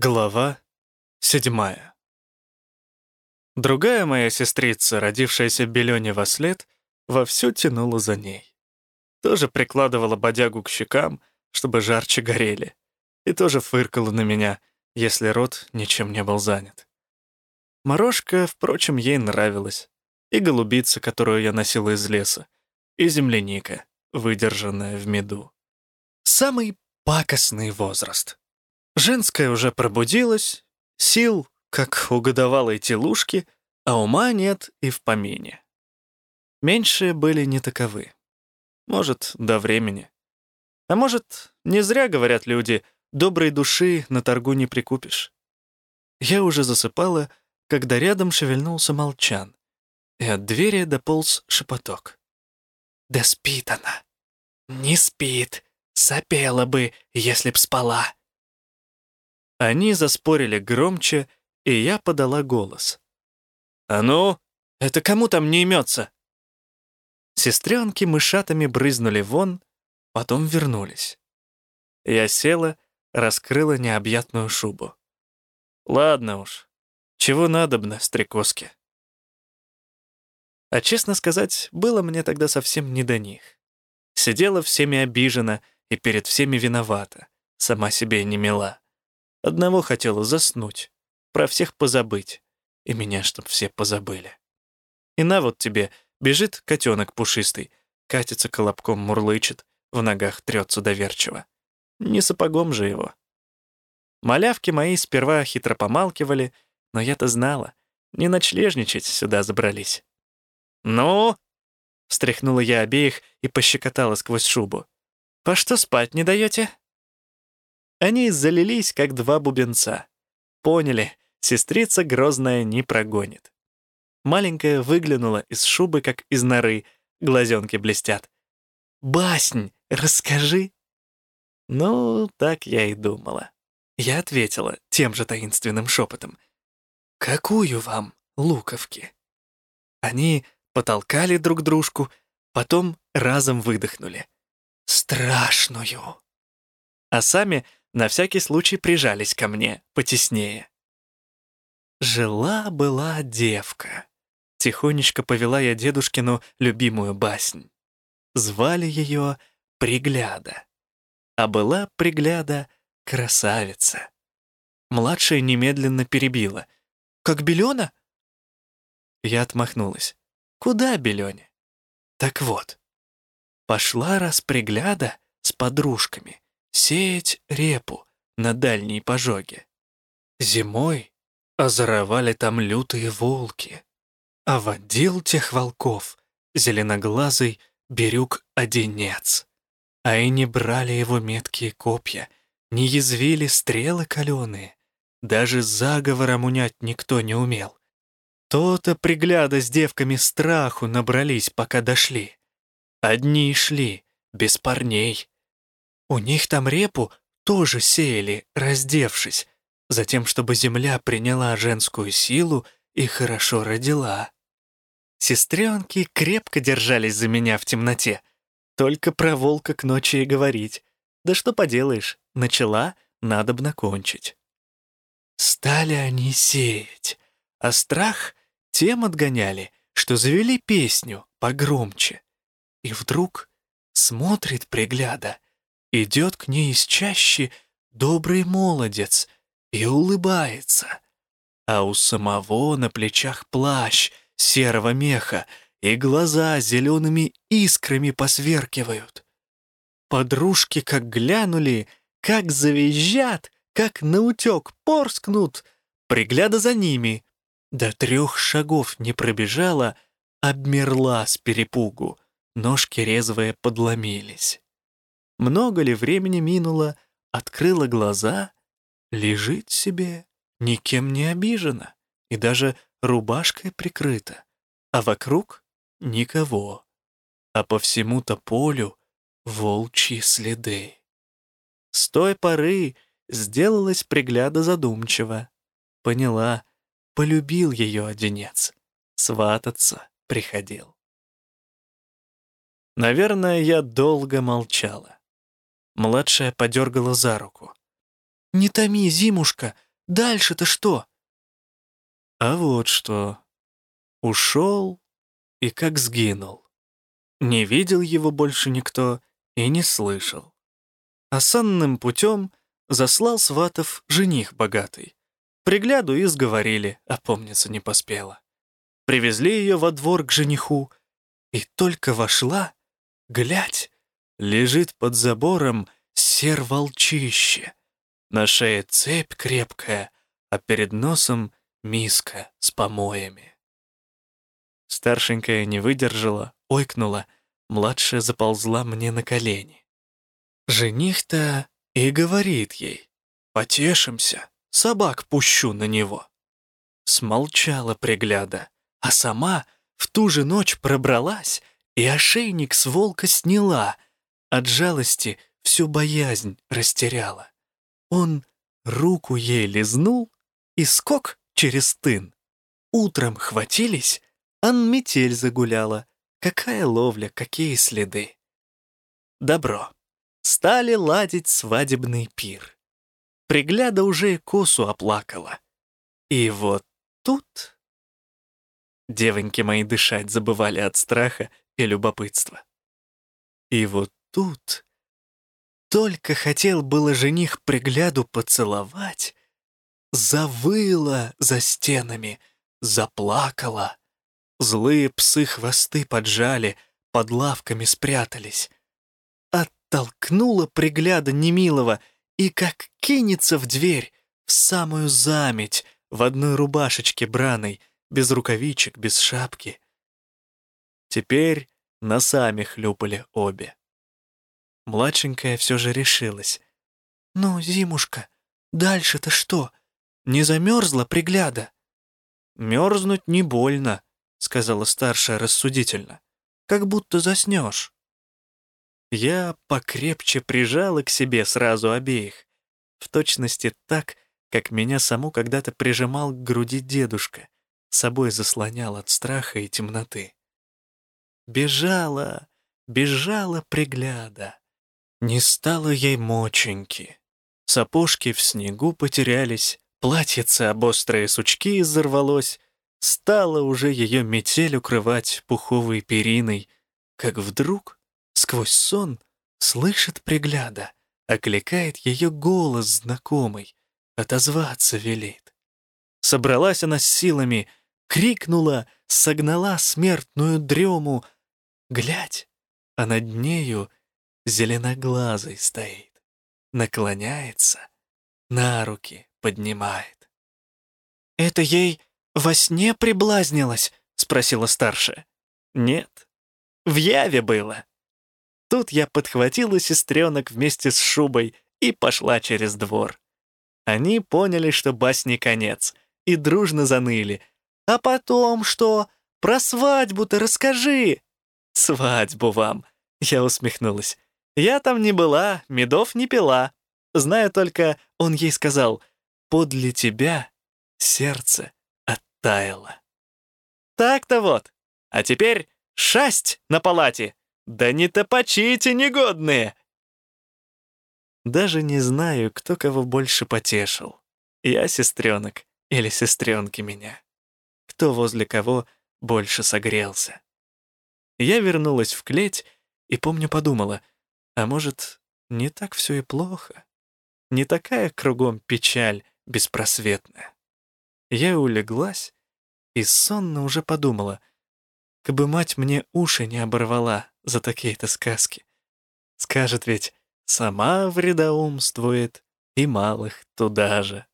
Глава седьмая. Другая моя сестрица, родившаяся Белёне во след, вовсю тянула за ней. Тоже прикладывала бодягу к щекам, чтобы жарче горели, и тоже фыркала на меня, если рот ничем не был занят. Морожка, впрочем, ей нравилась, и голубица, которую я носила из леса, и земляника, выдержанная в меду. Самый пакостный возраст. Женская уже пробудилась, сил, как у годовалой телушки, а ума нет и в помине. Меньшие были не таковы. Может, до времени. А может, не зря говорят люди, доброй души на торгу не прикупишь. Я уже засыпала, когда рядом шевельнулся молчан, и от двери дополз шепоток. «Да спит она! Не спит! Сопела бы, если б спала!» Они заспорили громче, и я подала голос. «А ну, это кому там не имется?» Сестренки мышатами брызнули вон, потом вернулись. Я села, раскрыла необъятную шубу. «Ладно уж, чего надобно, стрекозки?» А честно сказать, было мне тогда совсем не до них. Сидела всеми обижена и перед всеми виновата, сама себе не мила. Одного хотела заснуть, про всех позабыть, и меня чтоб все позабыли. И на вот тебе, бежит котенок пушистый, катится колобком, мурлычет, в ногах трется доверчиво. Не сапогом же его. Малявки мои сперва хитро помалкивали, но я-то знала, не ночлежничать сюда забрались. «Ну?» — встряхнула я обеих и пощекотала сквозь шубу. «По что спать не даете?» Они залились, как два бубенца. Поняли, сестрица грозная не прогонит. Маленькая выглянула из шубы, как из норы, глазенки блестят. «Баснь, расскажи!» Ну, так я и думала. Я ответила тем же таинственным шепотом. «Какую вам, луковки?» Они потолкали друг дружку, потом разом выдохнули. «Страшную!» А сами на всякий случай прижались ко мне потеснее. Жила-была девка. Тихонечко повела я дедушкину любимую баснь. Звали ее Пригляда. А была Пригляда красавица. Младшая немедленно перебила. «Как Белена?» Я отмахнулась. «Куда Белене?» «Так вот, пошла раз Пригляда с подружками сеять репу на дальней пожоге. Зимой озоровали там лютые волки, а водил тех волков зеленоглазый берюк-одинец. А и не брали его меткие копья, не язвили стрелы каленые, даже заговором унять никто не умел. То-то пригляда с девками страху набрались, пока дошли. Одни шли, без парней, у них там репу тоже сеяли, раздевшись, затем, чтобы земля приняла женскую силу и хорошо родила. Сестренки крепко держались за меня в темноте. Только про волка к ночи и говорить. Да что поделаешь, начала, надо б накончить. Стали они сеять, а страх тем отгоняли, что завели песню погромче. И вдруг смотрит пригляда — Идет к ней из чащи добрый молодец и улыбается. А у самого на плечах плащ серого меха, и глаза зелеными искрами посверкивают. Подружки как глянули, как завизжат, как наутек порскнут, пригляда за ними. До трех шагов не пробежала, обмерла с перепугу, ножки резвые подломились. Много ли времени минуло, открыла глаза, лежит себе, никем не обижена и даже рубашкой прикрыта, а вокруг никого, а по всему-то полю волчьи следы. С той поры сделалась пригляда задумчиво. Поняла, полюбил ее одинец, свататься приходил. Наверное, я долго молчала. Младшая подергала за руку. «Не томи, зимушка, Дальше-то что?» А вот что. Ушел и как сгинул. Не видел его больше никто и не слышал. А санным путем заслал сватов жених богатый. Пригляду и сговорили, а помниться не поспела. Привезли ее во двор к жениху, и только вошла, глядь, лежит под забором сер-волчище. На шее цепь крепкая, а перед носом миска с помоями. Старшенькая не выдержала, ойкнула, младшая заползла мне на колени. Жених-то и говорит ей, «Потешимся, собак пущу на него». Смолчала пригляда, а сама в ту же ночь пробралась и ошейник с волка сняла, от жалости всю боязнь растеряла. Он руку ей лизнул и скок через тын. Утром хватились, ан метель загуляла. Какая ловля, какие следы. Добро. Стали ладить свадебный пир. Пригляда уже косу оплакала. И вот тут... Девоньки мои дышать забывали от страха и любопытства. И вот тут... Только хотел было жених пригляду поцеловать, завыла за стенами, заплакала. Злые псы хвосты поджали, под лавками спрятались. Оттолкнула пригляда немилого и как кинется в дверь, в самую заметь, в одной рубашечке браной, без рукавичек, без шапки. Теперь носами хлюпали обе. Младшенькая все же решилась. «Ну, Зимушка, дальше-то что? Не замерзла пригляда?» «Мерзнуть не больно», — сказала старшая рассудительно. «Как будто заснешь». Я покрепче прижала к себе сразу обеих. В точности так, как меня саму когда-то прижимал к груди дедушка, собой заслонял от страха и темноты. Бежала, бежала пригляда. Не стало ей моченьки. Сапожки в снегу потерялись, Платьице об острые сучки изорвалось, стало уже ее метель укрывать пуховой периной, как вдруг, сквозь сон, слышит пригляда, окликает ее голос знакомый, отозваться велит. Собралась она с силами, крикнула, согнала смертную дрему. Глядь, а над нею зеленоглазый стоит, наклоняется, на руки поднимает. «Это ей во сне приблазнилось?» — спросила старшая. «Нет, в яве было». Тут я подхватила сестренок вместе с шубой и пошла через двор. Они поняли, что басни конец, и дружно заныли. «А потом что? Про свадьбу-то расскажи!» «Свадьбу вам!» — я усмехнулась. «Я там не была, медов не пила. Знаю только, он ей сказал, подле тебя сердце оттаяло. Так-то вот. А теперь шасть на палате. Да не топочите, негодные! Даже не знаю, кто кого больше потешил. Я сестренок или сестренки меня. Кто возле кого больше согрелся. Я вернулась в клеть и, помню, подумала, а может, не так все и плохо? Не такая кругом печаль, беспросветная. Я улеглась и сонно уже подумала, как бы мать мне уши не оборвала за такие-то сказки. Скажет ведь, сама вредоумствует, и малых туда же.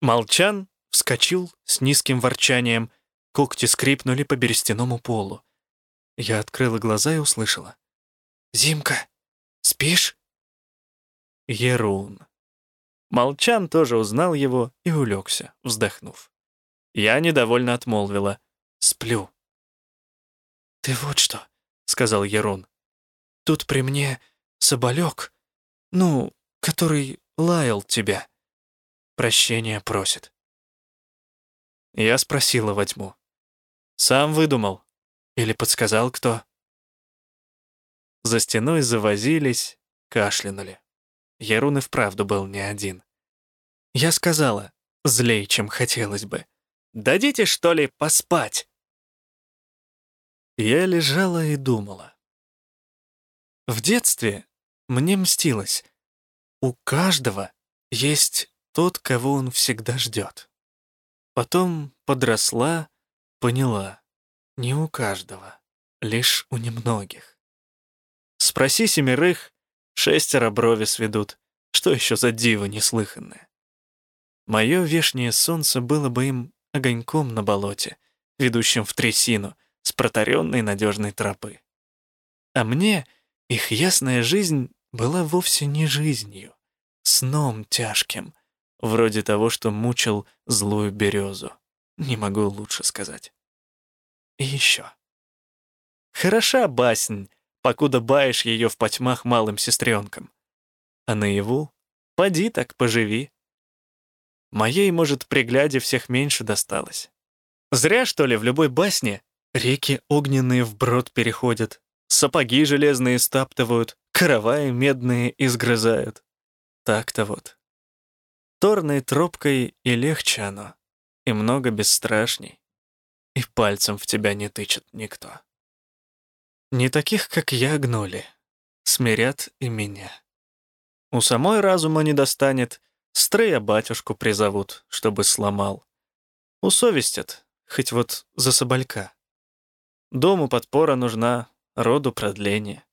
Молчан вскочил с низким ворчанием, когти скрипнули по берестяному полу. Я открыла глаза и услышала. «Зимка, спишь?» Ерун. Молчан тоже узнал его и улегся, вздохнув. Я недовольно отмолвила. «Сплю». «Ты вот что», — сказал Ерун. «Тут при мне соболек, ну, который лаял тебя. Прощения просит». Я спросила во тьму. «Сам выдумал? Или подсказал кто?» За стеной завозились, кашлянули. Ярун и вправду был не один. Я сказала, злей, чем хотелось бы. «Дадите, что ли, поспать?» Я лежала и думала. В детстве мне мстилось. У каждого есть тот, кого он всегда ждет. Потом подросла, поняла. Не у каждого, лишь у немногих. Спроси семерых, шестеро брови сведут. Что еще за диво неслыханное? Мое вешнее солнце было бы им огоньком на болоте, ведущим в трясину с протаренной надежной тропы. А мне их ясная жизнь была вовсе не жизнью, сном тяжким, вроде того, что мучил злую березу. Не могу лучше сказать. И еще. Хороша баснь, покуда баешь ее в потьмах малым сестренком. А наяву поди так поживи. Моей, может, пригляде всех меньше досталось. Зря, что ли, в любой басне реки огненные вброд переходят, сапоги железные стаптывают, караваи медные изгрызают. Так-то вот. Торной тропкой и легче оно, и много бесстрашней, и пальцем в тебя не тычет никто. Не таких, как я, гнули, смирят и меня. У самой разума не достанет, стрея батюшку призовут, чтобы сломал. Усовестят, хоть вот за соболька. Дому подпора нужна, роду продление.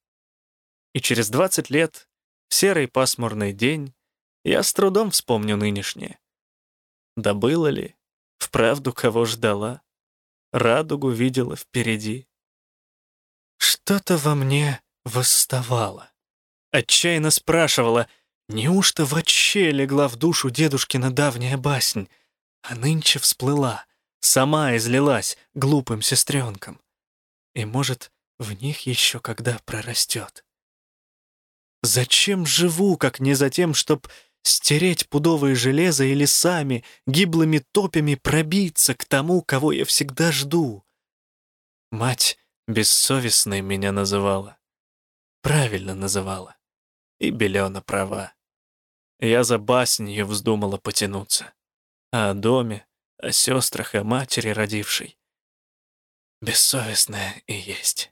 И через двадцать лет, в серый пасмурный день, я с трудом вспомню нынешнее. Да было ли, вправду кого ждала, радугу видела впереди. Что-то во мне восставало. Отчаянно спрашивала, неужто вообще легла в душу дедушкина давняя баснь, а нынче всплыла, сама излилась глупым сестренком. И, может, в них еще когда прорастет. Зачем живу, как не за тем, чтоб стереть пудовое железо и лесами, гиблыми топями пробиться к тому, кого я всегда жду? Мать бессовестной меня называла. Правильно называла. И Белена права. Я за баснью вздумала потянуться. А о доме, о сестрах и матери родившей. Бессовестная и есть.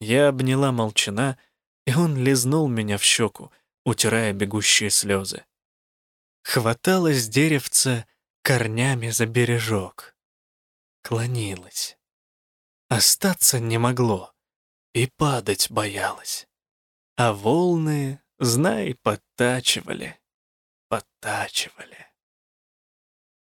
Я обняла молчана, и он лизнул меня в щеку, утирая бегущие слезы. Хваталась деревце корнями за бережок. Клонилась. Остаться не могло, и падать боялась. А волны, знай, подтачивали, подтачивали.